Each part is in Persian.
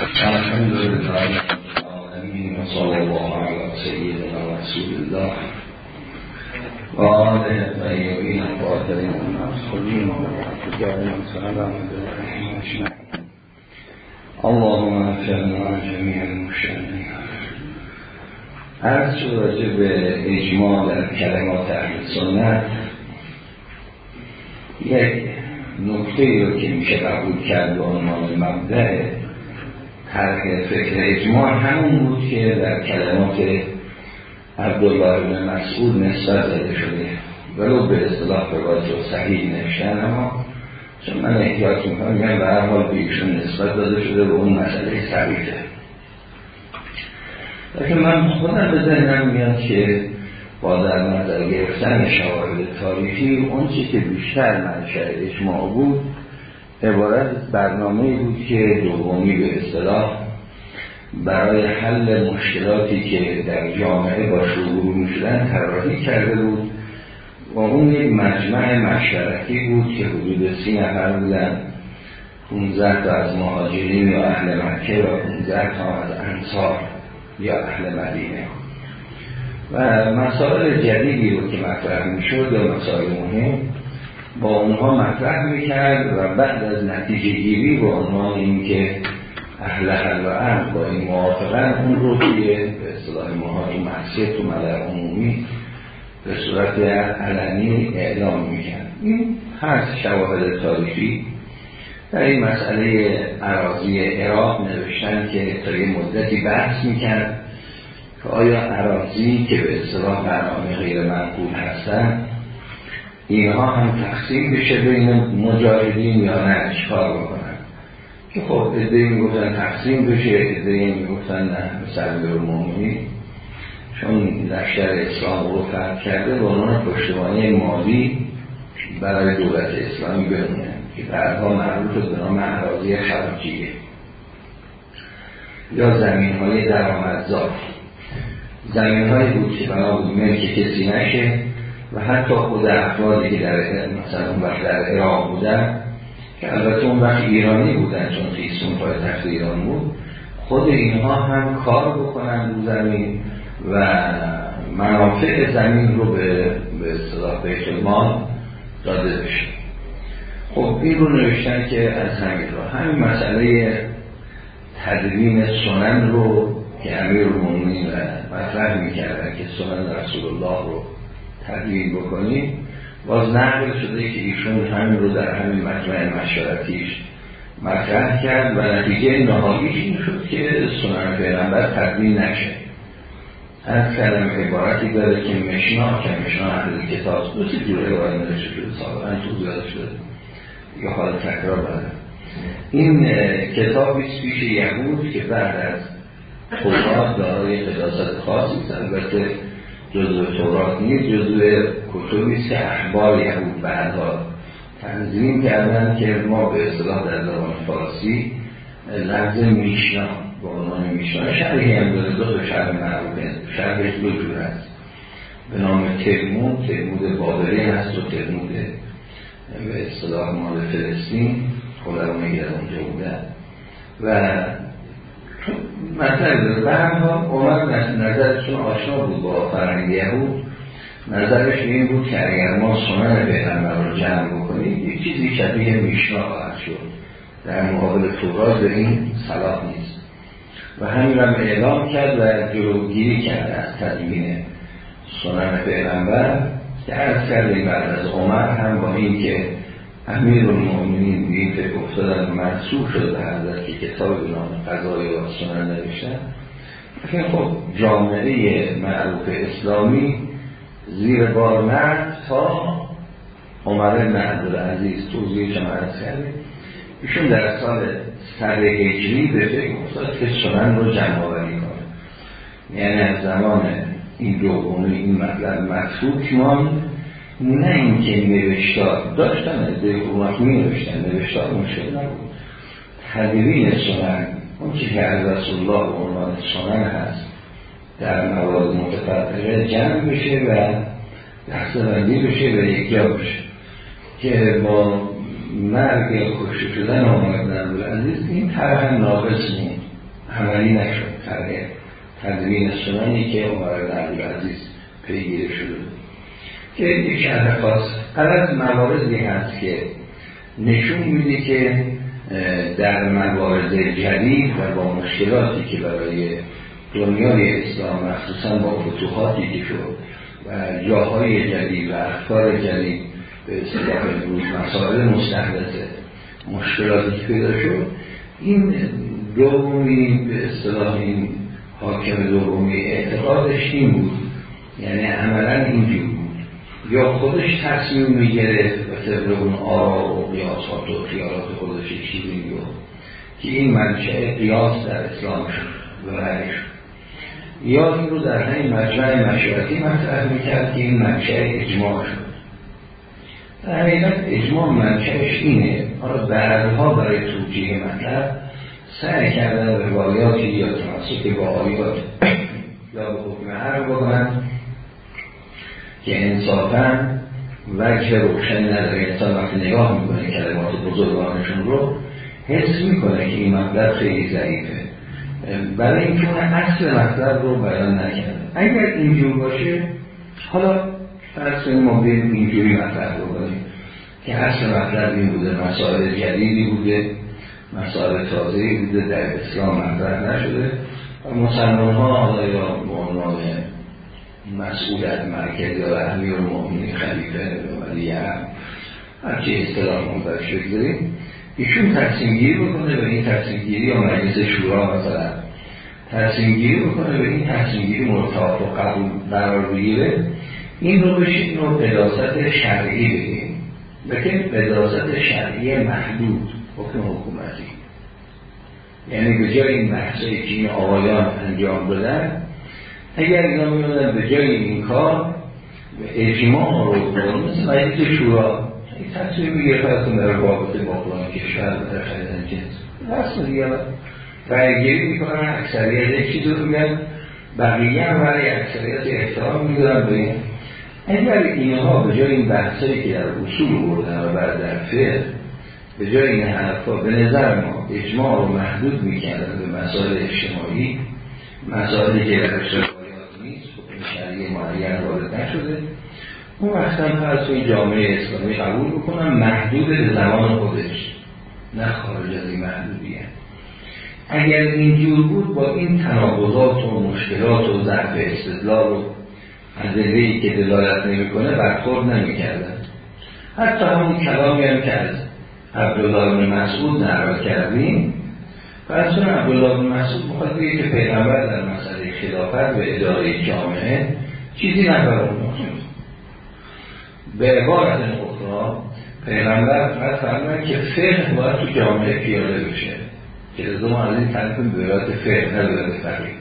الحمد لله العالمين. وصلى الله على سيدنا رسول الله وآله الطيبين الطاهرين المعصومين سلام اللهم اغفرنا جميع المشركين عرض شد راجع به اجماع در کلمات اهل سنت یک نکته رو که میشه قبول کرد به عنوان مبدع طرح فکر اجماع همون بود که در کلمات عبدالله بن مسعود نسبت داده شده. ولو به اصطلاح روایت صحیح نوشتن اما چون من احتیاط می‌کنم به هر حال بیشون نسبت داده شده به اون مسئله صحیحه. لیکن من خودم به ذهنم میاد که با در نظر گرفتن شواهد تاریخی اون چی که بیشتر منشأ اجماع بود عبارت برنامه بود که دومی به اصطلاح برای حل مشکلاتی که در جامعه با شروع می‌شدن طراحی کرده بود و اون یک مجمع مشترکی بود که حدود سی نفر بودن. 15 تا از مهاجرین یا اهل مکه و 15 تا از انصار یا اهل مدینه. و مسائل جدیدی رو که مطرح می‌شد یا مسائل مهم با اونها مطرح می‌کرد و بعد از نتیجه گیری با عنوان این که اهل حل و با این موافقن اون رو توی به اصطلاح ماها تو محصیت و ملع عمومی به صورت علنی اعلام می‌کرد. این هست شواهد تاریخی در این مسئله عراضی عراق نوشتن که تا یه مدتی بحث می‌کرد که آیا عراضی که به اصطلاح برنامه غیر منقول هستن اینها هم تقسیم بشه بین مجاهدین یا نه چکار بکنن؟ که خب ادهی می‌گفتن تقسیم بشه ادهی می‌گفتن نه مثل مومنی چون لشکر اسلام رو فرد کرده به عنوان پشتوانه مالی برای دولت اسلامی بمونه که بعدها معروف به نام اراضی خراجیه یا زمین های درآمدزا. زمین هایی بود که بنا بود کسی نشه. و حتی خود افرادی که در مثلا اون وقت در عراق بودن که البته اون وقت ایرانی بودن چون خیستون پای تخت ایران بود خود اینها هم کار بکنن رو زمین و منافع زمین رو به به اصطلاح بیت داده بشه. خب این رو نوشتن که از همین رو همین مسئله تدوین سنن رو که امیر المومنین مطرح می‌کردن که سنن رسول الله رو تدوین بکنیم. باز نقل شده که ایشون همین رو در همین مجمع مشارتیش مطرح کرد و نتیجه نهاییش این شد که سنن پیغمبر تدوین نشه. از کلم عبارتی داره که مشنا که مشنا اهل کتاب دو سی جوره باید نوشته شده سابقا توضیح شده. یا حال تکرار داره این کتابی پیش یهود که بعد از تورات دارای قداست خاصی البته جزء تورات نیست جزء کتبی که اخبار یهود بعدها. تنظیم کردن که ما به اصطلاح در زبان فارسی لفظ میشنا به عنوان میشنا شرحی هم داره دو تا شرح معروفه شرحش دو جور هست به نام تلمود تلمود بابلی هست و تلمود به اصطلاح مال فلسطین خودمونی در اونجا بودن و مثلا برها اومد نظرشون آشنا بود با فرنگ یهود. نظرش این بود که اگر ما سنن پیغمبر رو جمع بکنیم یک چیزی شبیه میشنا خواهد شد. در مقابل تورات به این صلاح نیست. و همین رو اعلام کرد و جلوگیری کرد از تدوین سنن پیغمبر که عرض کرده بعد از عمر هم با این که امیر المؤمنین به فکر افتادن منصوب شد به حضرت که کتاب نام قضای سنن نوشتن. خب جامعه معروف اسلامی زیر بار مرد تا عمر بن عبدالعزیز توضیح شما عرض کرده. ایشون در سال سر هجری به فکر افتاد که سنن رو جمع آوری کنه. یعنی از زمان این دومی این مطلب مطلوب ماند نه اینکه نوشتار. داشتن از حکومت می نوشتن. نوشتار مشکل نبود تدوین سنن. اون چی که از رسول الله به عنوان سنن هست در موارد متفرقه جمع بشه و دستبندی بشه و یکجا بشه. که با مرگ کشته شدن آمد عزیز این طرح ناقص مون عملی نشد. تغییر تدوین سنانی که عمر بن عزیز پیگیری شده که یک شرح خاص از مواردی هست که نشون میده که در موارد جدید و با مشکلاتی که برای دنیای اسلام مخصوصا با فتوحاتی که شد و جاهای جدید و افکار جدید به اصطلاح مسائل مستحدثه مشکلاتی که پیدا شد این دومی به اصطلاح این حاکم دومی اعتقادش این بود. یعنی عملا اینجور. یا خودش تصمیم می‌گرفت و طبق اون آرا و قیاسات و خیالات خودش چیزی که این منشأ قیاس در اسلام شد و شد. یا این رو در همین مجمع مشورتی مطرح می‌کرد که این منشأ اجماع شد. در حقیقت اجماع منشأش اینه حالا بعدها برای توجیه مطلب سعی کردن روایاتی یا تمسک با آیات یا به حکم هر بکنن که انصافا وجه روشن نداره انسان وقتی نگاه می‌کنه کلمات بزرگانشون رو حس می‌کنه که این مطلب خیلی ضعیفه. برای اینکه اون اصل مطلب رو بیان نکرده. اگر اینجور باشه حالا فرض ما بریم اینجوری مطلب رو کنیم که اصل مطلب این بوده مسائل جدیدی بوده مسائل تازهی بوده در اسلام مطرح نشده و مسلمان ها حالا یا به عنوان مسئولیت مرکزی و امیر المؤمنین خلیفه ولی هرچی اصطلاح منتر شکل داریم. ایشون تصمیم گیری بکنه به این تصمیم گیری یا مجلس شورا مثلا. تصمیم گیری بکنه به این تصمیم گیری مرتاف و قبول قرار بگیره. این رو بشید نوع قداست شرعی بگیم. بکن قداست شرعی محدود حکم حکومتی. یعنی به جای این که این آقایان انجام بدن اگر اینا میدن به جای این کار اجماع رو کنن مثل مجلس شورا این تصویر میگه فرسون در رابطه با فلان کشور در خریدن جنس. رسم دیگه رای گیری می‌کنن اکثریت یک چیز رو میگن بقیه هم برای اکثریت احترام میدارن به این. اگر اینها به جای این بحثایی که در اصول بردن و بعد در فعل به جای این حرفا به نظر ما اجماع رو محدود می‌کردن به مسائل اجتماعی مسائلی که در شرعی معین وارد نشده. اون وقتا فرض جامعه اسلامی قبول بکنن محدود به زمان خودش نه خارج از این محدودیت. اگر اینجور بود با این تناقضات و مشکلات و ضعف استدلال و ادله که دلالت نمی‌کنه برخورد نمی‌کردن. حتی همون کلامی هم که از عبدالله بن مسعود نقل کردیم. فرض عبدالله بن مسعود می‌خواد بگه که پیغمبر در مسئله خلافت و اداره جامعه چیزی نفرمود به عبارت اخرى پیغمبر فقط فرمود که فقه باید تو جامعه پیاده بشه. که ما از این تعریف به ولایت فقه نه فقیه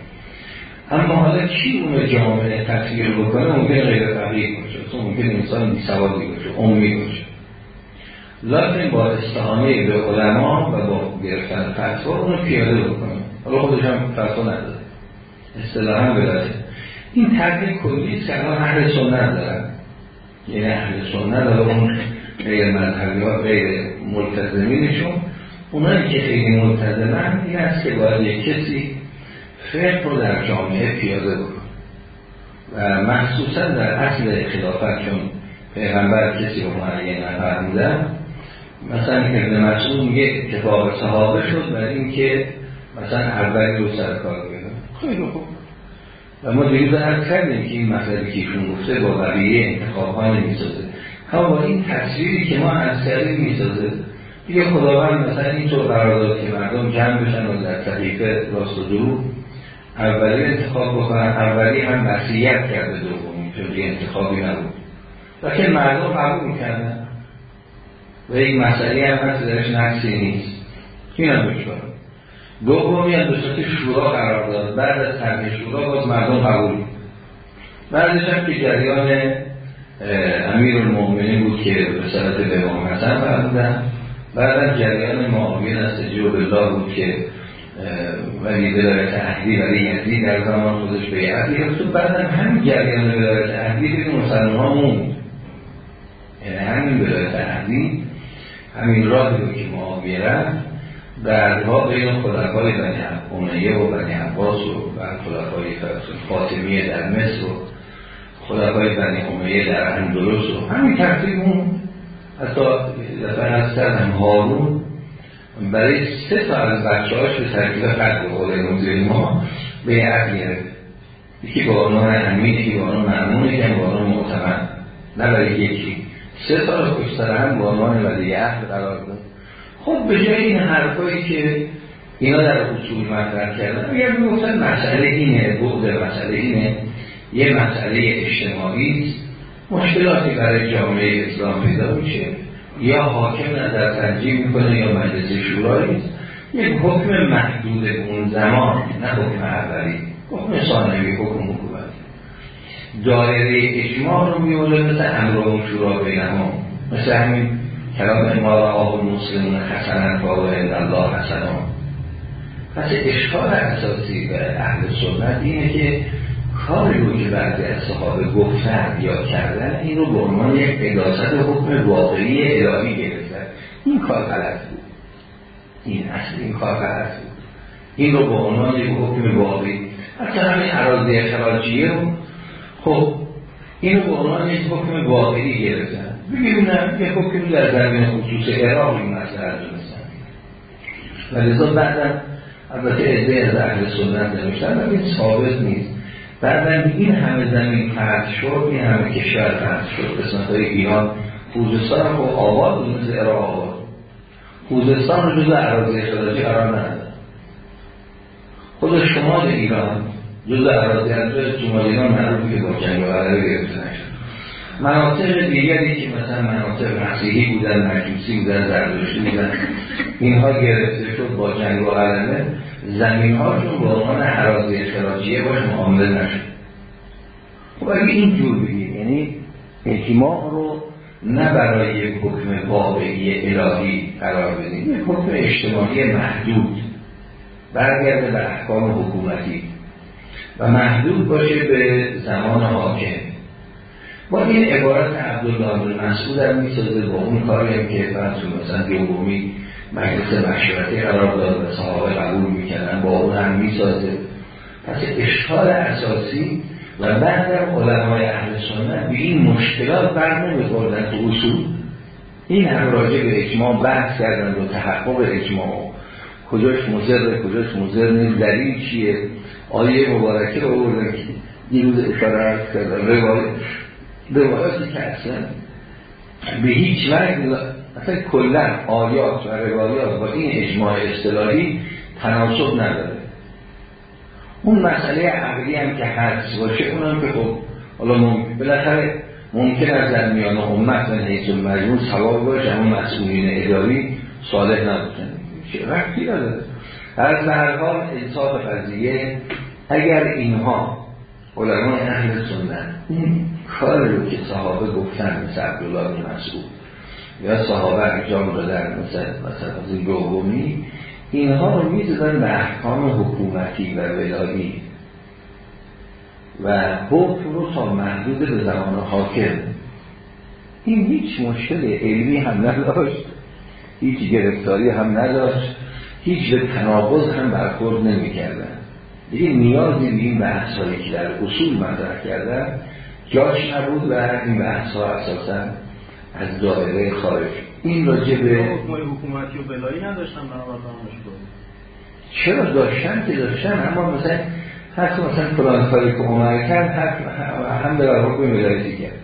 اما حالا کی اون جامعه تصویر بکنه؟ ممکن غیر فقیه باشه. تو ممکن انسان بی سوادی باشه امی باشه. لکن با استحانه به علما و با گرفتن فتوا اونو پیاده بکنه. حالا خودش هم فتوا نداره. اصطلاحا ولایت این طرح کلی سلام اهل سنت دارن. یعنی اهل سنت اون غیر مذهبی ها غیر ملتزمینشون اونایی که خیلی ملتزمن این است که باید یک کسی فقه رو در جامعه پیاده بکن و مخصوصا در اصل خلافت چون پیغمبر کسی رو معین نفرمودن مثلا ابن مسعود میگه اتفاق صحابه شد برای اینکه مثلا اولی رو سر کار بیارن خیلی خوب. و ما دیروز عرض کردیم که این مطلبی که ایشون گفته با بقیه انتخاب ها نمی‌سازه. هم با این تصویری که ما از کردیم می‌سازه دیگه خداوند مثلا اینطور قرار داد که مردم جمع بشن و در صحیفه راست و دروغ اولی انتخاب بکنن اولی هم وصیت کرده دومی چون دیگه انتخابی نبود. و که مردم قبول می‌کردن و این مسئله هم هست درش نقصی نیست. این هم بشکنم دومی هم دوستات شورا قرار داد. بعد از طرح شورا باز مردم قبول بعدش هم که جریان امیر المؤمنین بود که به صورت به امام حسن فرمودن بعد جریان معاویه نستجیب بالله بود که ولی ولایت اهلی ولی یزدی در زمان خودش به گرفت. و بعد هم همین جریان ولایت اهلی به مسلمان ها موند یعنی همین ولایت همین راه رو که معاویه رفت. بعدها بین خلفای بنی امیه و بنی عباس و خلفای فاطمیه در مصر و خلفای بنی امیه در اندلس و همین ترتیب اون حتی دفعه از هم هارون. برای سه تا از بچه هاش به ترکیب قد به قول ما به عقل گرفت. یکی با عنوان امین یکی با عنوان معمون یکی با عنوان معتمد. نه برای یکی. سه تا رو کشتر هم با عنوان ولی عهد قرار داد. خب به جای این حرفایی که اینا در اصول مطرح کردن اگر می‌گفتن مسئله اینه بعد مسئله اینه یه مسئله اجتماعی مشکلاتی برای جامعه اسلام پیدا میشه. یا حاکم نظر تنجیم می‌کنه یا مجلس شورایی یک حکم محدود اون زمان نه حکم اولی. حکم ثانوی حکم حکومت. دایره اجماع رو میوله مثل امر شورا بینهم مثل همین کلام امار آب مسلمون حسنن فاو الله حسنان پس اشکال اساسی به اهل سنت اینه که کاری رو که بعضی از صحابه گفتن یا کردن این رو به عنوان یک اداست حکم واقعی الهی گرفتن. این کار غلط بود. این اصل این کار غلط بود. این رو به عنوان یک حکم واقعی. حتی همین عراضی خراجیه رو خب این رو به عنوان یک حکم واقعی گرفتن. بگیرونم یک حکمی در زمین خصوص عراق این مسئله دونستن و لذا بعدم البته ازده از اهل سنت نمیشتن و این ثابت نیست. بعدم این همه زمین فرد شد این همه کشور فرد شد. قسمت های ایران خوزستان هم آباد بود مثل عراق آباد خوزستان رو جز عراضی خراجی قرار نداد. خود شمال ایران جز عراضی از شمال ایران معروفی که با جنگ و عربی گرفته نشد مناطق دیگری که مثلا مناطق مسیحی بودن مجوسی بودن زردشتی بودن اینها گرفته شد با جنگ و غلبه زمین هاشون به عنوان حراضی اخراجیه باش معامله نشد. خب اگه اینجور بگیم یعنی اجماع رو نه برای یک حکم واقعی الهی قرار بدیم یک حکم اجتماعی محدود. برگرده به احکام حکومتی. و محدود باشه به زمان حاکم. با این عبارت عبدالله بن مسعود هم می‌سازه با اون کاری هم که فرض مثلا دومی مجلس مشورتی قرار داد و صحابه قبول می‌کنن با اون هم می‌سازه. پس اشکال اساسی و بعد علمای اهل سنت به این مشکلات بر نمیخوردن تو اصول. این هم راجع به اجماع بحث کردن و تحقق اجماع. کجاش مزر کجاش مزر نیست دلیل چیه؟ آیه مبارکه رو بردن که روز اشاره کردن روایت روایاتی که اصلا به هیچ وقت اصلا کلا آیات و روایات با این اجماع اصطلاحی تناسب نداره. اون مسئله عقلی هم که هست باشه اونم که خب حالا ممکن بالاخره ممکن از در میان امت و حیث مجموع سواب باشه اون مسئولین اداری صالح نبودن رفتی نداره؟ از به هر حال انصاف قضیه اگر اینها علمان اهل سنت این کار رو که صحابه گفتن مثل عبدالله بن مسعود. یا صحابه انجام دادن مثل مثلا از این دومی اینها رو می‌زدن به احکام حکومتی و ولایی. و حکم رو تا محدود به زمان حاکم. این هیچ مشکل علمی هم نداشت. هیچ گرفتاری هم نداشت. هیچ به تناقض هم برخورد نمی کردن دیگه نیازی به این بحث که در اصول مطرح کردن جاش نبود و این بحث ها اساسا از دائره خارج. این راجع به حکومتی و بلایی نداشتن چرا داشتن که داشتن؟ اما مثلا حتی مثلا فلان کاری که عمر کرد هم به حکم ولایتی کرد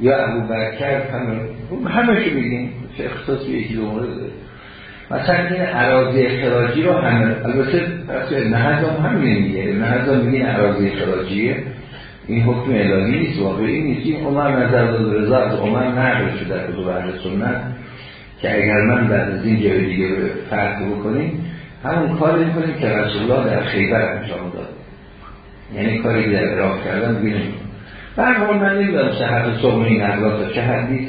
یا ابو برکر هم همه شو بگیم چه اختصاص به یکی دو مورد مثلا این عراضی اخراجی رو همه البته نه هم همین میگه نه هم میگه عراضی اخراجیه این حکم الهی نیست واقعی نیست. این عمر نظر داد رضا از عمر نقل شده در کتب اهل سنت که اگر من بعد از این جای دیگه فرق بکنیم همون کاری می‌کنیم که رسول الله در خیبر انجام داد. یعنی کاری که در عراق کردن بگیم برحال من نمی‌دونم صحت صبح این نقلات چه حدیث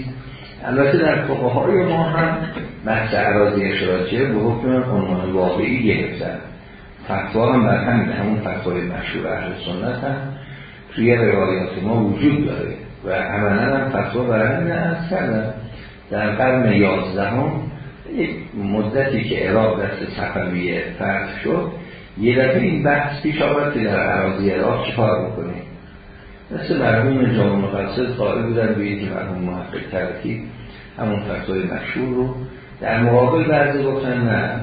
البته در فقهای ما هم بحث عراضی اشراجه به حکم عنوان واقعی گرفتن. فتوا هم بر همین همون فتوای مشهور اهل سنت هم توی روایات ما وجود داره و عملا هم فتوا برای همین کردن. در قرن یازدهم یک مدتی که عراق دست صفویه فرض شد یه دفعه این بحث پیش آورد که در عراضی عراق چکار بکنیم؟ مثل مرحوم جامع مقصد قائل بودن به که مرحوم محقق ترکی همون فتوای مشهور رو در مقابل بعضی گفتن نه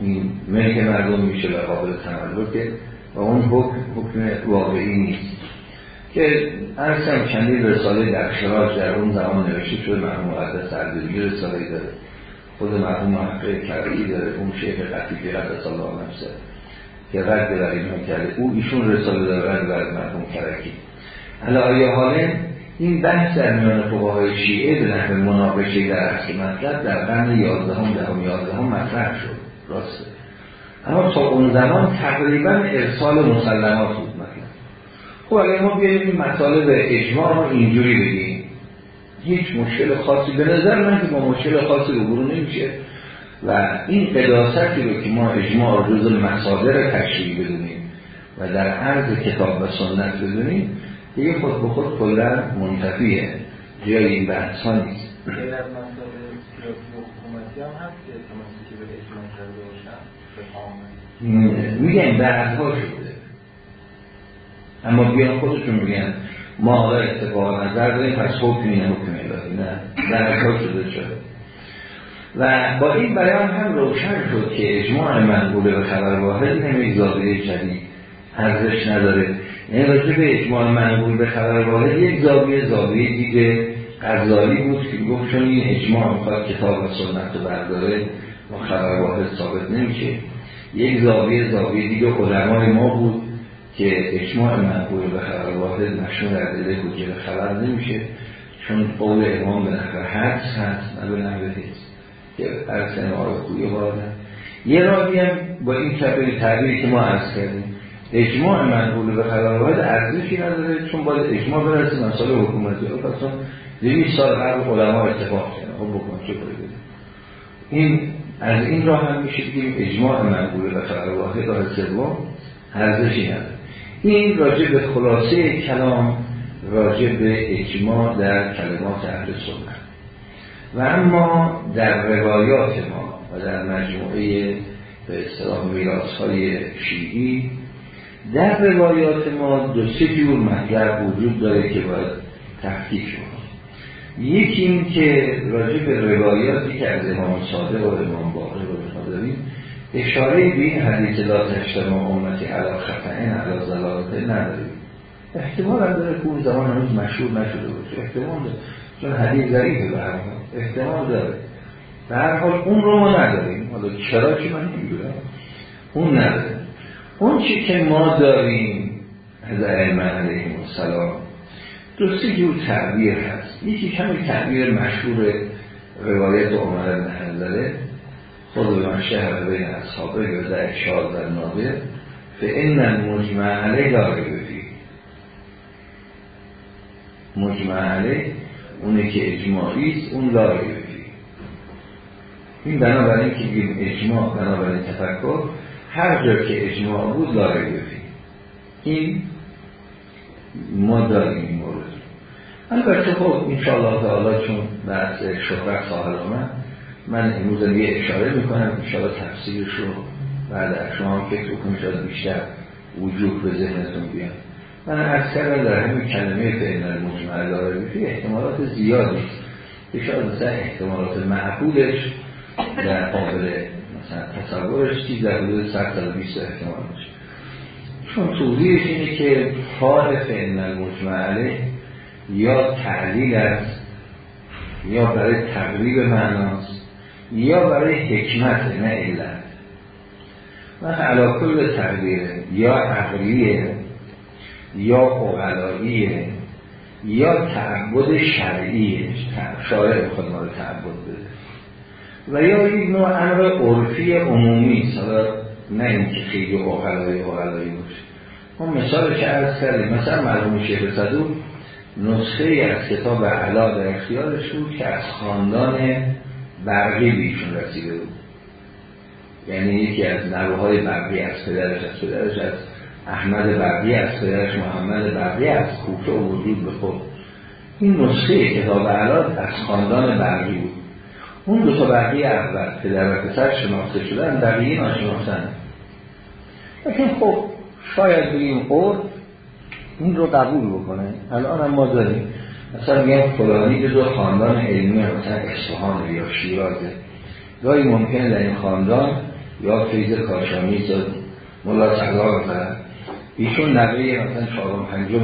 این ملک مردم میشه و قابل تملکه و اون حکم, حکم واقعی نیست. که ارسم چندین رساله در خراج در اون زمان نوشته شده مرحوم مقدس عرضی رساله داره. خود مرحوم محقق کرعی داره اون شیخ قطیفی قدس الله نفسه که رد بر اینها کرده. او ایشون رساله داره رد بر مرحوم کرکی. حالا آیا حاله این بحث در میان فقهای شیعه به نحو مناقشه در اصل مطلب در قرن یازدهم دهم یازدهم مطرح شد. راسته اما تا اون زمان تقریبا ارسال مسلمات بود. خب اگر ما بیاییم این مطالب اجماع رو اینجوری بگیم. هیچ مشکل خاصی به نظر من که ما مشکل خاصی رو برو نمیشه و این قداستی رو که ما اجماع رو جز مصادر تشریعی بدونیم و در عرض کتاب و سنت بدونیم دیگه خود به خود کلا منتفیه. جای این بحث ها نیست میگن بعد ها شده اما بیان خودشون میگن ما حالا اتفاق نظر داریم پس حکم اینه حکم الهی نه ها شده شده و با این بیان هم روشن شد که اجماع منقوله به خبر واحد نمی زاده جدید ارزش نداره. یعنی راجع به اجماع منقول به خبر واحد یک زاویه زاویه دیگه غزالی بود که گفت چون این اجماع می‌خواد کتاب و سنت رو برداره و خبر واحد ثابت نمیشه. یک زاویه زاویه دیگه علمای ما بود. که اجماع منقول به خبر واحد مشهور در دل حجه خبر نمیشه چون قول امام به نفر حدس هست نه به نفر که ارسن آقای خوی باردن یه راهی هم با این کبیر تعبیری که ما عرض کردیم. اجماع منقول به خبر واحد ارزشی نداره چون باید اجماع برسه مسائل حکومتی رو. پس 200 سال قبل علما اتفاق کردن. خب بکن چه این از این راه هم میشه بگیم اجماع منقول به خبر واحد راه سوم نداره. این راجع به خلاصه کلام راجع به اجماع در کلمات اهل سنت. و اما در روایات ما و در مجموعه به اصطلاح میراث های شیعی در روایات ما دو سه جور مطلب وجود داره که باید تحقیق شد یکی این که راجع به روایاتی که از امام صادق و امام داریم اشاره به این حدیث لا امتی علا خطعین علا زلاله نداریم. احتمال هم داره که اون زمان هنوز مشهور نشده باشه. احتمال داره. چون حدیث ضعیفه به هر احتمال داره. به هر حال اون رو ما نداریم. حالا چرا که من نمی‌دونم. اون نداره اون چی که ما داریم از ائمه علیهم السلام دو سه جور تعبیر هست. یکی کمی تعبیر مشهور روایت عمر بن حنظله. خود شهر بین اصحابه گرده اشار در نابه فان المجمع علیه لا ریبی مجمع علیه اونه که اجماعی اون لا ریبی این بنابراین که بگیم اجماع بنابراین تفکر هر جا که اجماع بود لا ریبی این ما داریم این مورد. البته خب انشاءالله تعالی چون بحث شهرت خواهد آمد من امروز یه اشاره می‌کنم انشاءالله تفسیرش رو بعد از شما فکر بکنید شاید بیشتر وجود به ذهنتون بیان من کردم در همین کلمه فعل المجمع داره احتمالات زیادی که شاید مثلا احتمالات معقولش در قابل مثلا تصورش چیز در حدود 100 تا 20 احتمال باشه چون توضیحش اینه که حال فعل المجمع یا تعلیل است یا برای تقریب معناست. یا برای حکمت نه علت. و علا کل تقدیره یا عقلیه یا اغلاییه یا تعبد شرعیه. شارع خود ما رو تعبد بده. و یا یک نوع امر عرفی عمومی حالا نه اینکه خیلی اغلایی اغلایی باشه. ما مثالش عرض کردیم مثلا مرحوم شیخ صدوق نسخه از کتاب علا در اختیارش بود که از خاندان برقی بیشون رسیده بود. یعنی یکی از نوهای برقی از پدرش از پدرش از احمد برقی از پدرش محمد برقی از کوفه و وجود به خود. این نسخه کتاب علا از خاندان برقی بود. اون دو تا بقیه اول که در پسر شناخته شدن بقیه ناشناختن. لیکن خب شاید بگیم قرد این رو قبول بکنه. الان هم ما داریم. مثلا میگم فلانی دو خاندان علمی مثلا اصفهان یا شیرازه گاهی ممکنه در این خاندان یا فیض کاشانی یا ملا سردار مثلا ایشون نوه مثلا چهارم پنجم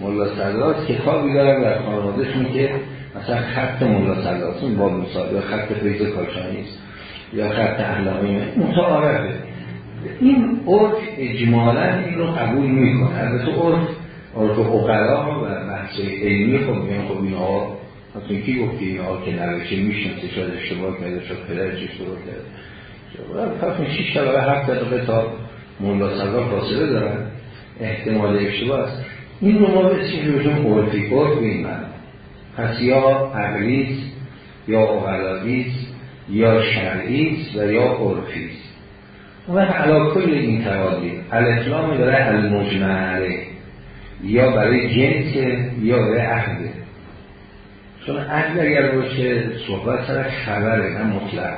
ملا سردار کتابی دارن در خانوادهشون که مثلا خط ملا سردارتون با یا خط فیض کاشانی است یا خط اهلامی متعارفه. این عرف اجمالا این رو قبول می‌کنه. البته عرف عرف اقلا و بحث علمی خب میگن خب این ها مثلا کی گفتی این ها که نوشه میشنسه شاید اشتباه کرده شاید پدرش اشتباه کرده پس شیش طبقه هفت دقیقه تا مولا سردار فاصله دارن. احتمال اشتباه است. این رو ما چیزی بهشون عرف به این من پس یا عقلیست یا اقلاقیست یا شرعیست و یا عرفیست و علا کل این توادی الاسلام داره المجمع یا برای جنس یا برای عهده چون عهد اگر باشه صحبت سر خبره نه مطلق.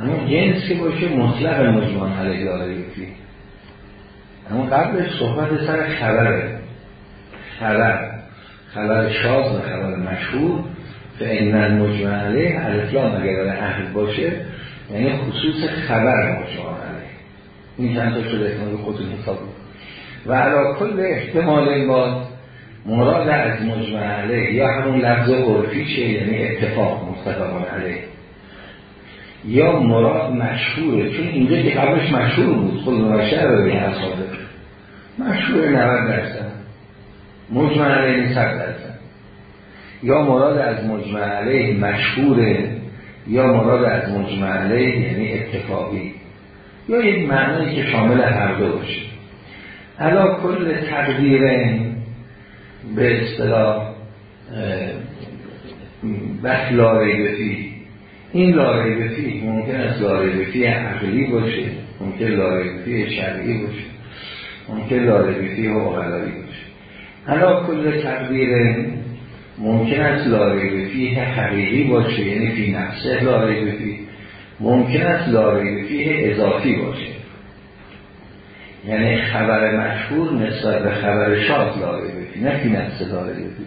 اما جنس که باشه مطلق مجمع علیه داره یکی. اما قبلش صحبت سر خبره. خبر. خبر شاز و خبر مشهور. فإن المجمع علیه الاسلام اگر برای عهد باشه یعنی خصوص خبر مجمع علیه. این چند تا شده خودتون حساب و علا کل احتمال باز مراد از مجمع علیه یا همون لفظ عرفیشه یعنی اتفاق مستقام علیه. یا مراد مشهوره چون اینجا که قبلش مشهور بود خود نوشه رو به اصابه. مشهور 90 درصد. مجمع علیه 100 درصد. یا مراد از مجمع علیه مشهوره یا مراد از مجمع علیه یعنی اتفاقی. یا یک معنی که شامل هر دو باشه. علا کل تقدیر به اصطلاح بس لارگفی این لارگفی ممکن است لارگفی عقلی باشه ممکن لارگفی شرعی باشه ممکن و اغلایی باشه. علا کل تقدیر ممکن است لارگفی حقیقی باشه یعنی فی نفسه لارگفی ممکن است لارگفی اضافی باشه. یعنی خبر مشهور نسبت به خبر شاد لاره بفی نه فی نفس لاره بفی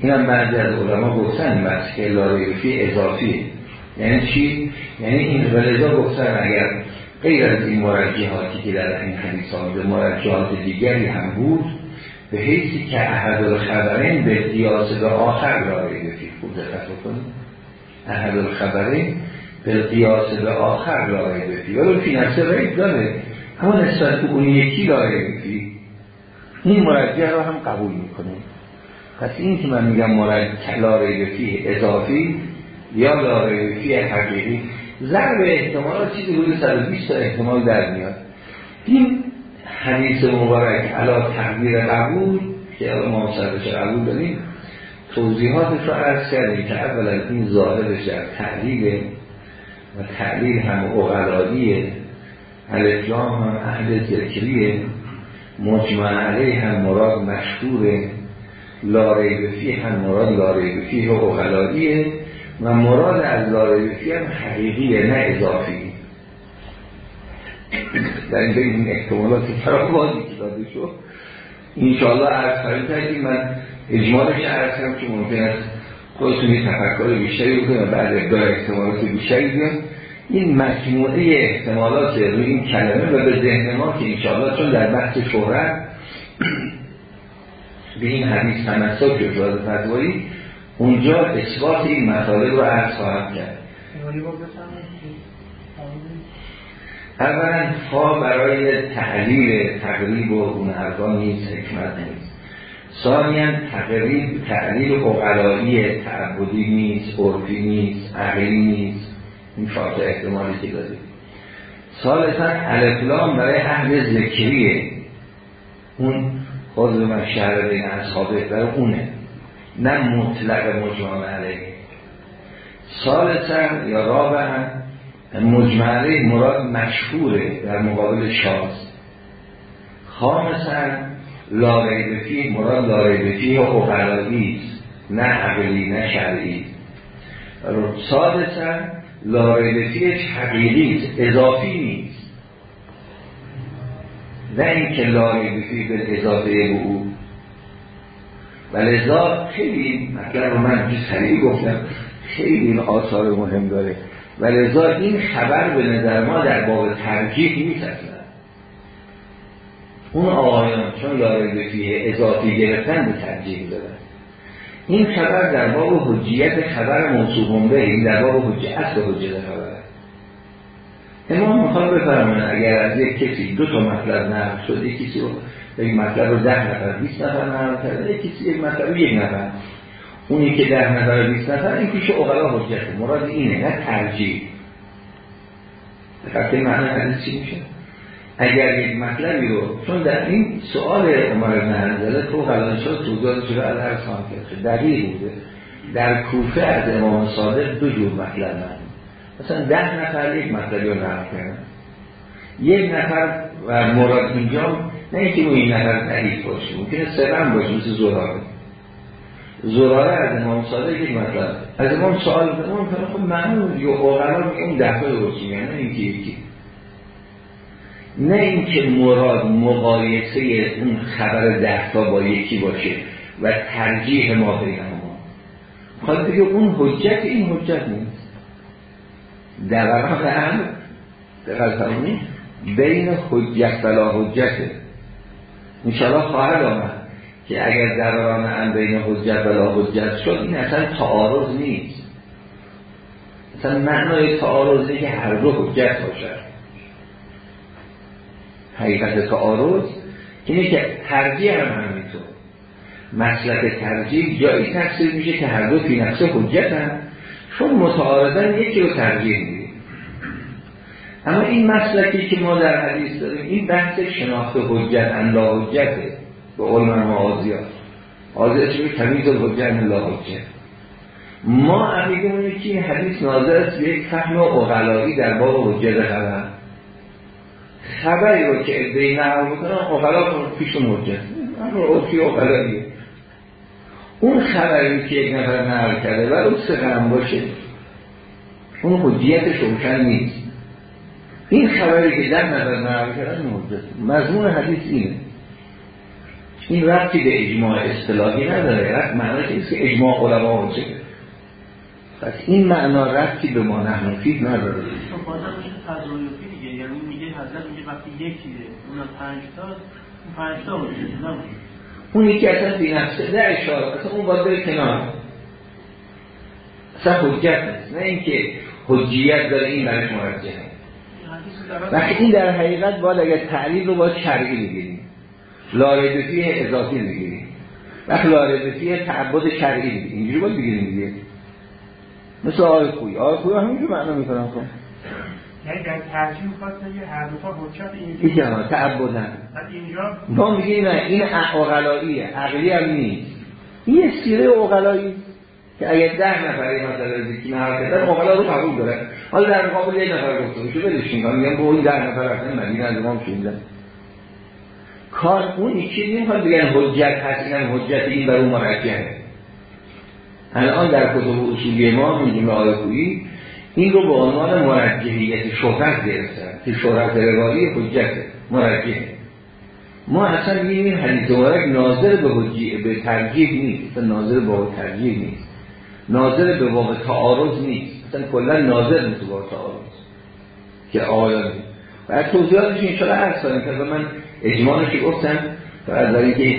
این هم بعضی از علما گفتن بس که بفی اضافی. یعنی چی؟ یعنی این ولذا گفتن اگر غیر از این مرجحاتی که در این حدیث آمده مرجحات دیگری هم بود به حیثی که احد الخبرین به دیاسه به آخر لاره بفی خوب دقت بکنید. احد الخبرین به قیاس به آخر لاره بفی ولی فی نفسه رید داره. اما نسبت به اون یکی لاره بفی این مرجع رو هم قبول می‌کنه. پس این که من میگم مرجع بفی اضافی یا لاره بفی حقیقی ضرب احتمال چیزی بوده 120 تا احتمال در میاد. این حدیث مبارک علا تقدیر قبول که ما سرش قبول داریم توضیحاتش رو عرض کردیم که اولا این ظاهرش در تعلیل و تعلیل هم اغلاییه الاسلام هم اهل ذکریه مجمع علیه هم مراد مشهوره لاریبفی هم مراد لاریبفی و اغلاییه و مراد از لاریبفی هم حقیقیه نه اضافی. در اینجا این احتمالات فرابازی که داده شد. انشاءالله عرض خواهیم من اجمالش عرض کنم که ممکن است خودتون یه تفکر بیشتری بکنم بعد ابداع احتمالات بیشتری بیان این مجموعه احتمالات روی این کلمه و به ذهن ما که انشاءالله چون در بحث شهرت به این حدیث تمسا که جواز فتوایی اونجا اثبات این مطالب رو عرض خواهم کرد. اولا فا برای تعلیل تقریب و اون حرفا نیست حکمت نیست ثانیا تقریب تعلیل اقلایی تعبدی نیست عرفی نیست عقلی نیست. این چهار احتمالی که داریم ثالثا الفلام برای اهل ذکریه. اون خود من شهر بین اصحابه برای اونه. نه مطلق مجمع علیه. یا رابعا مجمع علیه مراد مشهوره در مقابل شاز. خامسا لاریبفی مراد لاریبفی و اقلایی نه عقلی نه شرعی. سادسا لاریبتیش حقیقی اضافی نیست. نه اینکه لاریبتی به اضافه او و لذا خیلی مطلب رو من سریع گفتم خیلی این آثار مهم داره. و لذا این خبر به نظر ما در باب ترجیح نیست اون آقایان چون لاریبتی اضافی گرفتن به ترجیح دادن. این خبر در باب حجیت خبر منصوبون به این در باب حجیت اصل حجیت خبر. امام می‌خواد بفرمانه اگر از یک کسی دو تا مطلب نقل شد یک کسی رو یک مطلب رو ده نفر 20 نفر نقل کرده یک کسی یک مطلب یک نفر. اونی که ده نفر 20 نفر این پیش اقلا حجت. مراد اینه نه ترجیح. دقیقه معنی حدیث چی میشه؟ اگر یک مطلبی رو چون در این سوال عمر بن حنظله تو قلان شد توضیحات شده از هر سان کرده دقیق بوده. در کوفه از امام صادق دو جور مطلب نه مثلا ده نفر یک مطلبی رو نقل کردن. یک نفر و مراد اینجا نه اینکه اون این نفر تعریف باشه ممکنه سرم باشه مثل زراره زراره از امام صادق یک مطلب. از امام سوال امام خب معلوم یا اوغلا میگه اون ده تا درست میگن نه اینکه یکی نه اینکه مراد مقایسه اون خبر ده تا با یکی باشه و ترجیح ما بین ما. خواهد بگه اون حجت این حجت نیست. دوران هم دقیق بین حجت بلا حجته انشاءالله خواهد آمد که اگر دوران هم بین حجت بلا حجت شد این اصلا تعارض نیست. اصلا معنای تعارض که هر دو حجت باشد. حقیقت تعارض اینه که ترجیح هم همینطور مسلک ترجیح جایی تفسیر میشه که هر دو فی نفسه حجت هم چون متعارضن یکی رو ترجیح میدیم. اما این مسلکی که ما در حدیث داریم این بحث شناخت حجت انلا حجته به علم معاضیات آزیات چه تمیز حجت انلا حجت. ما عقیده که این حدیث ناظر است به یک فهم اغلایی در باب حجت خبر. خبری رو که ادهی نقل بکنن اقلا پیشون حجت عرفی اقلاییه اون خبری که یک نفر نقل کرده و اون سقم باشه اون حجیتش روشن نیست. این خبری که در نظر نقل کردن حجت مضمون حدیث اینه. این رفتی به اجماع اصطلاحی نداره. رفت معنی که اجماع علما حجت پس این معنا رفتی به ما نحنفید نداره خب دیگه یعنی میگه حضرت میگه وقتی یکیه اون پنج تا اون پنج تا اون یکی اصلا بی نفسه نه اشاره اصلا اون باید بره کنار. اصلا حجت نیست نه اینکه حجیت داره این برش مرجعه وقتی این در حقیقت باید اگر تعلیل رو باید شرعی بگیریم. لاردفی اضافی بگیریم. وقتی لاردفی تعبد شرعی بگیریم اینجوری باید بگیریم دیگه. مثل آقای خوی. آقای خوی همینجور معنا می‌کنم کن یعنی در ترجیح می‌خواست بگه هر دو تا حجت اینجا اینجا تعبدن اینجا ما میگیم نه این اقلاییه. عقلی هم نیست. این یه سیره اقلایی که اگر ده نفری مثلا ذکی نهار کردن اقلا رو قبول داره حالا در مقابل یه نفر گفته میشه بلش میگم. میگم با این ده نفر رفتن مدینه از امام شوندن کار اون یکی نمی‌خواد بگن حجت هست این حجت این بر اون مرجعه الان در کتب اصولی ما میگیم آیه خویی این رو به عنوان مرجحیت شهرت گرفتن. که شهرت روایی حجت مرجح ما اصلا این حدیث مبارک ناظر به حجی به ترجیح نیست. ناظر به ترجیح نیست. ناظر به واقع تعارض نیست. اصلا کلا ناظر نیست به تعارض. که آیانی و توضیحاتش این شده عرض کنیم که من اجمالش گفتم و از که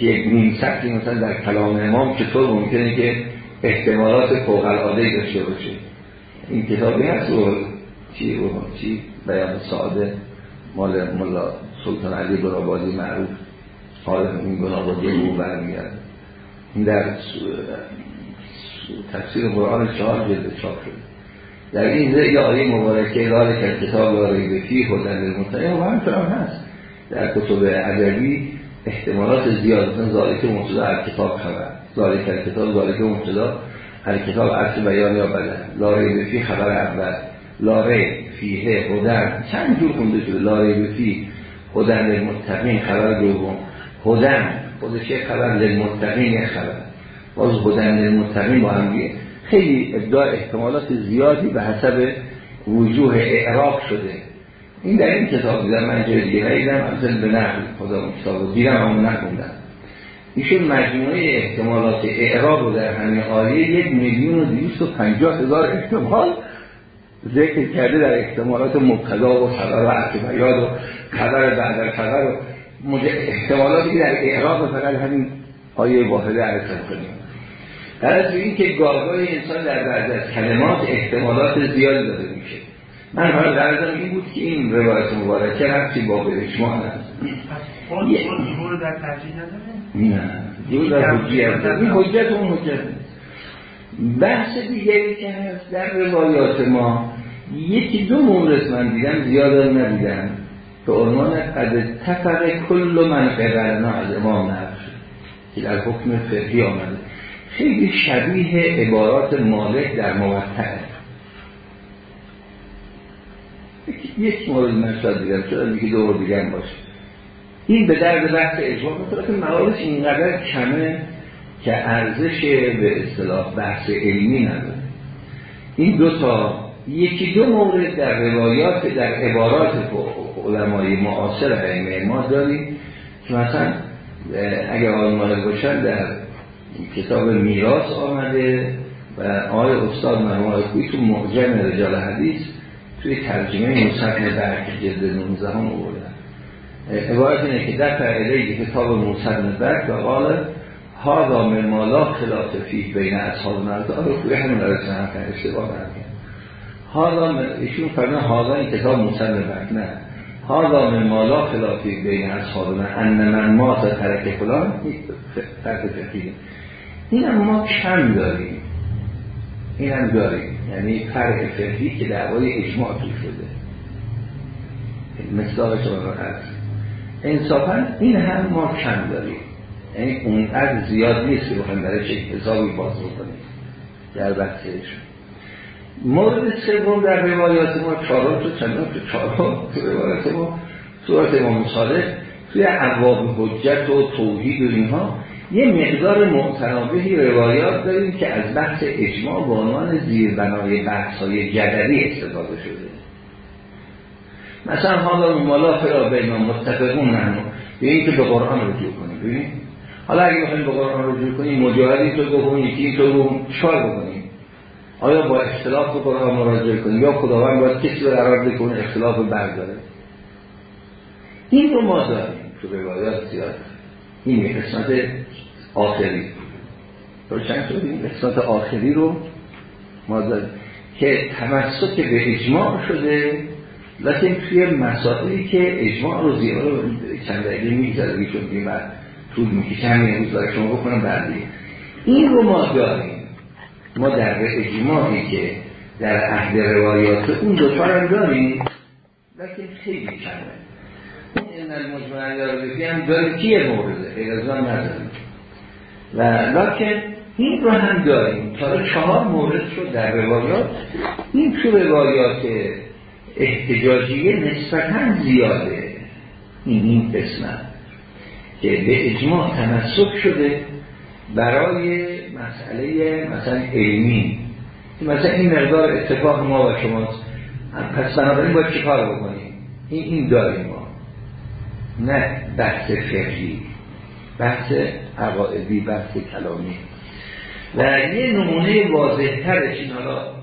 یک نیم سختی مثلا در کلام امام چطور ممکنه که احتمالات فوق العاده داشته باشه. این کتابی هست و چی و چی؟ بیان ساده مال ملا سلطان علی برابادی معروف. حالا این گنابادی او برمیگرد این در تفسیر قرآن چهار جلد چاپ شد در این زیر آیه مبارکه داره که کتاب داره بفی خودن المتقیم و همچنان هست. در کتب ادبی احتمالات زیاد مثلا ذالک از کتاب خبر. ذالک کتاب ذالک مبتدا هر کتاب عرض بیان یا بدن لاره بفی خبر اول. لاره فیه هدن. چند جور خونده شده؟ لاره بفی هدن للمتقین خبر دوم. هدن. خودش یک خبر للمتقین یک خبر. باز هدن للمتقین با هم خیلی ابداع احتمالات زیادی به حسب وجوه اعراب شده. این در این کتاب دیدم من جای دیگه نیدم از به نقل. خدا کتاب دیدم اما نخوندم. ایشون مجموعه احتمالات اعراب رو در همین آیه یک میلیون و دیوست و پنجاه هزار احتمال ذکر کرده در احتمالات مبتدا و خبر و عرض بیاد و خبر بعد خبر و احتمالاتی در اعراب فقط همین آیه واحده عرض کنیم در از این که گاهگاه انسان در بعض از کلمات احتمالات زیادی داده میشه. من حالا در این بود که این روایت مبارکه رفتی با به شما در ترجیح نداره؟ نه. جور در حجیت این حجت اون بحث دیگری که هست در روایات ما یکی دو مورد من دیدم زیاد ندیدم. به عنوان قد تفق کل من قبرنا از امام نقش که در حکم فقهی آمده. خیلی شبیه عبارات مالک در موقع. یک مورد من شاید دیدم شاید یکی دو دیگه باشه. این به درد بحث اجماع مثلا که موارد اینقدر کمه که ارزش به اصطلاح بحث علمی نداره. این دو تا یکی دو مورد در روایات در عبارات علمای معاصر ائمه ما داریم که مثلا اگر آلمان باشن در کتاب میراث آمده و آقای استاد مرحوم آقای تو معجم رجال حدیث توی ترجمه موسیقی برک جلد 19 هم آوردن عبارت اینه که در الیه کتاب موسیقی برک و قال ها من مالا خلاف فیه بین اصحاب مرد آره خوبی همین داره چند اشتباه نکنه ها ایشون فرمان ها این کتاب موسیقی برک نه. ها من مالا خلافی بین اصحاب من ان من ما تا ترک فلان فرق فقیه این هم ما کم داریم. این هم داریم. یعنی فرق فقهی که دعوای اجماع تو شده. مثال شما هست انصافا این هم ما کم داریم. یعنی اونقدر زیاد نیست که بخوایم برای چه حسابی باز بکنیم. در بحثش. مورد سوم در روایات ما چهارم تو چندان تو چهارم روایات ما صورت امام صادق توی ابواب حجت و توحید و اینها یه مقدار متنابهی روایات داریم که از بحث اجماع به عنوان زیربنای بحث های جدلی استفاده شده. مثلا حالا مالا فرا بین متفقون نهنو به این که به قرآن رجوع کنیم ببین حالا اگه بخوایم به قرآن رجوع کنیم مجاهدی تو بکنیم یکی تو بکنیم چکار بکنیم آیا با اختلاف به قرآن مراجعه کنیم؟ یا خداوند باید کسی رو قرار بکنه اختلاف برداره؟ این رو ما داریم تو روایات زیاد. این قسمت آخری. روشن شد؟ این قسمت آخری رو ما داریم. که تمسک به اجماع شده لیکن توی مسائلی که اجماع رو زیاد رو چند دقیقه می‌گذاره چون این بعد طول می‌کشه. همین روز داره شما بکنم بعدی این رو ما داریم. ما در اجماعی که در اهل روایات اون دوتا هم داریم لیکن خیلی کمه. اون این المجموعه داره هم داریم کیه مورده؟ غیر از نداریم. و لکن این رو هم داریم. تا چهار مورد شد در روایات. این تو روایات احتجاجیه نسبتا زیاده. این این قسمت که به اجماع تمسک شده برای مسئله مثلا علمی. مثلا این مقدار اتفاق ما و شماست. پس بنابراین باید چی کار بکنیم؟ این این داریم ما. نه بحث فقهی بحث عقائدی بحث کلامی. و یه نمونه واضح ترش این حالا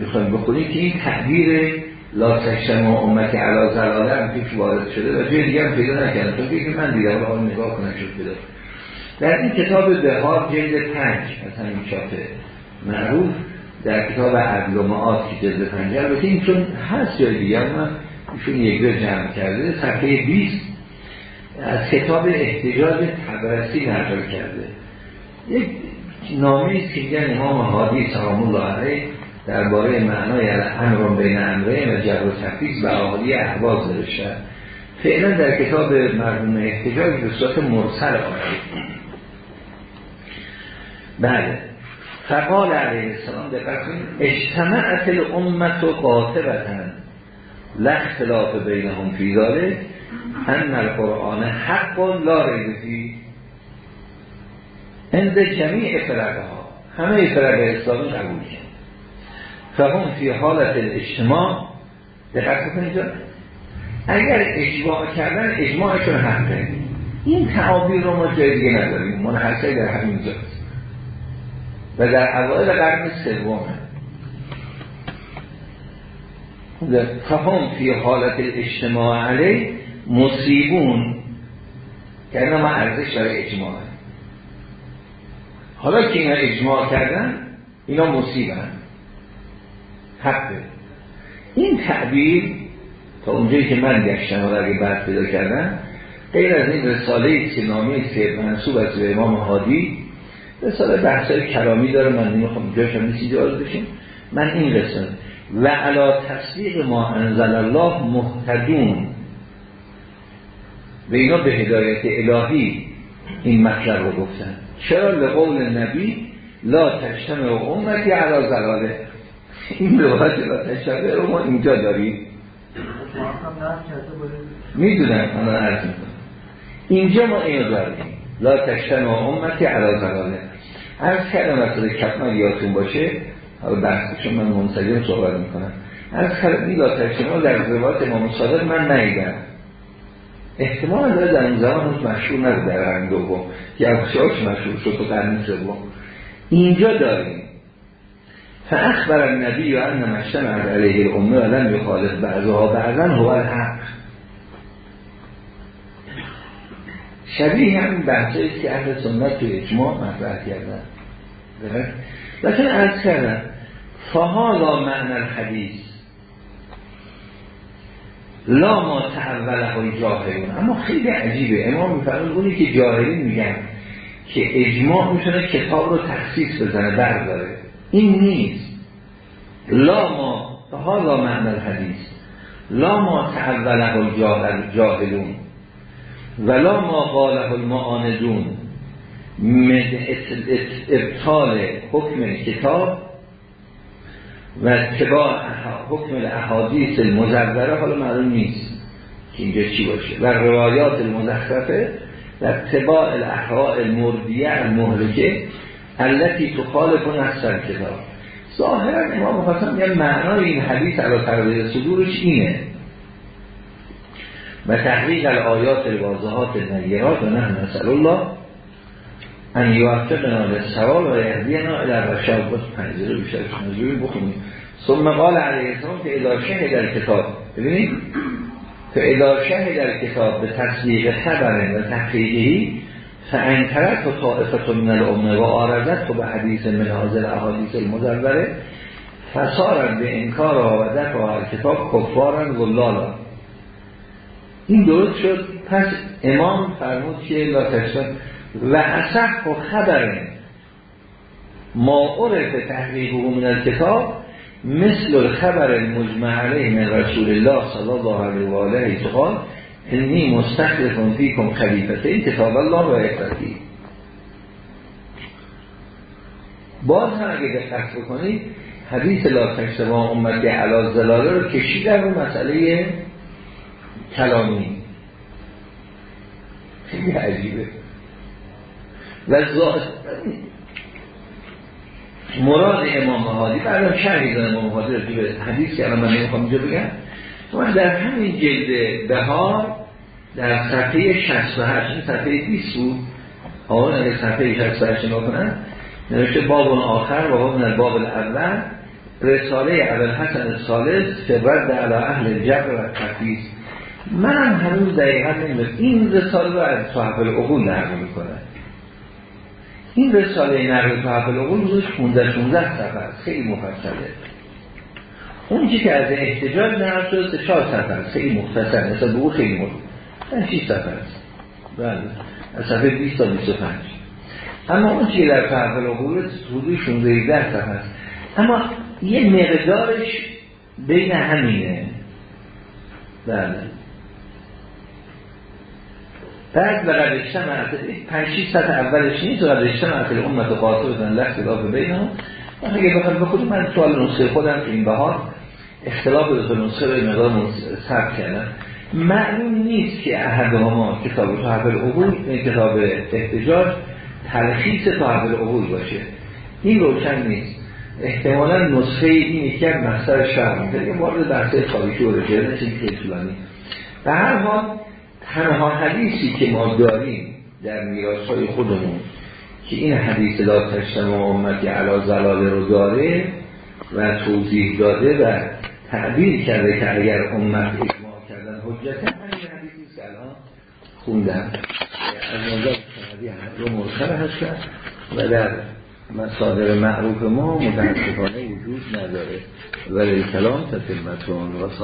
بخوایم بخونیم که این تعبیر لا تشتما امتی علا زلاله هم پیش وارد شده و جای دیگه هم پیدا نکردم. چون که من دیدم رو نگاه کنم شد پیدا در این کتاب بهار جلد پنج از همین چاپ معروف در کتاب عدل و معاد که جلد پنج. البته این چون هست جای دیگه من ایشون یک جمع کرده صفحه 20 از کتاب احتجاج تبرسی نقل کرده. یک نامه است که میگن امام حادی سلام الله علیه درباره معنای امران بین امره و جبر و تفیز و احوالی احواز نوشته. فعلا در کتاب مرحوم احتجاج به صورت مرسل آمده. بله. فقال علیه السلام دقت کنید اجتمعت الامت و قاطبتن لاختلاف بینهم فی ذلک ان القرآن حق لا ریب فی عند جمیع فرقه ها همه فرق اسلامی قبول فهم فی حالت اجتماع دقت کنید اگر اجماع کردن اجماعشون حقه. این تعابیر رو ما جای دیگه نداریم. منحصر در همین جاست و در اوائل قرن سوم. فهم فی حالت اجتماع علی مصیبون. که اینا ما ارزش برای اجماع. حالا که اینا اجماع کردن اینا مصیبن. حقه. این تعبیر تا اونجایی که من گشتم و اگه بعد پیدا کردم غیر از این رساله که نامه که منصوب از امام حادی رساله بحثای کلامی داره. من نمی‌خوام جاش هم نیستی جواز بشیم. من این رساله و علا تصدیق ما انزل الله محتدون و اینا به هدایت الهی این مطلب رو گفتن. چرا؟ لقول نبی لا تشتم و امتی علا زلاله این روایت تشتم رو ما اینجا داریم. می‌دونم انا عرض می‌کنم اینجا ما اینو داریم. لا تشتم و امتی علا زلاله عرض کردم اصلا کتمان یادتون باشه. حالا بحثشون من منسجم صحبت می‌کنم. از کردم لا تشتم در روایت امام صادق من نیدم احتمال داره در این زمان هنوز مشهور نبود در قرن دوم. که افشاش مشهور شد تو قرن سوم. اینجا داریم. فاخبر النبی ان مشتم از علیه الامه و لم یخالف بعضها بعضا هو الحق. شبیه همین بحثه است که اهل سنت تو اجماع مطرح کردن. لیکن از کردن فهالا معنی الحدیث؟ لا ما تعوله های جاهلون. اما خیلی عجیبه. امام میفرمون اونی که جاهلین میگن که اجماع می‌تونه کتاب رو تخصیص بزنه برداره. این نیست. لا ما حالا معنی الحدیث. لا ما تعوله های جاهلون. ولا ما قاله المعاندون. من ابطال حکم کتاب و اتباع حکم الاحادیث المزوره حالا معلوم نیست که اینجا چی باشه. و روایات المزخرفه و اتباع الاحراء المردیه المهلکه التي تخالف نصر کتاب ظاهرا امام مخواستم یه معنای این حدیث علا تقدیر صدورش اینه. و تحقیق الآیات الواضحات النیرات و نه نسأل الله ان یوفقنا للسوال و یهدینا الى الرشاد باز پنجره بیشتر نزوری بخونیم. ثم قال علیه السلام که اذا شهد کتاب ببینید؟ که اذا شهد کتاب به تصدیق خبر و تحقیقی فانکرت و طائفت من الامه و آرزت و به حدیث منازل احادیث المزوره فسارن به انکار و دفع کتاب کفارن لالا. این درست شد. پس امام فرمود که لا تشتن و اصح و خبر ما عرف تحقیق من الکتاب مثل الخبر المجمع علیه من رسول الله صلی الله علیه و آله انی مستخلف فیکم خلیفته کتاب الله و اقتصی باز هم اگه دقت بکنید حدیث لا تشتبه امتی علا زلاله رو کشیدن رو مسئله کلامی. خیلی عجیبه. و مراد امام حادی بعد شرحی دارم امام حادی رو حدیث که الان من نمی‌خوام اینجا بگم. من در همین جلد بهار در صفحه 68 صفحه 20 بود. آقا اگه صفحه 68 نگاه کنن نوشته باب آخر و باب باب الاول. رساله اول حسن سالس فبرد علی اهل جبر و تفیز منم هنوز دقیقا نمی‌دونم. این رساله رو از صحف العقول نقل می‌کنه این رساله نقل صحف العقول روزش 15 16 صفحه خیلی مفصله. اون که از احتجاج نقل شده سه چهار صفحه است. خیلی مختصر مثلا به او خیلی مهم این 6 صفحه است. بله. از صفحه 20 تا 25 اما اون چی در صحف العقول حدود 16 صفحه است. اما یه مقدارش بین همینه. بله. بعد و قد اجتماعت پنج شیش سطح اولش نیست. و قد اجتماعت امت قاطع بزن لخت اضافه بینهم و اگه بخواد بخونیم من سوال نسخه خودم این بهار. اختلاف دو نسخه رو مقدار ثبت کردم معلوم نیست که احد ما کتاب تحفل عقول کتاب احتجاج تلخیص تحفل عقول باشه. این روشن نیست. احتمالا نسخه این یکی از مصدر شرم یه مورد بحث تاریخی و رجاله که طولانی. به هر حال تنها حدیثی که ما داریم در میراث های خودمون که این حدیث لا تشتم و امتی علا زلاله رو داره و توضیح داده و تعبیر کرده که اگر امت اجماع کردن حجت همین حدیثی که الان خوندن از نظر سندی رو مرسل هستن و در مصادر معروف ما متاسفانه وجود نداره. ولی کلام تتمتون و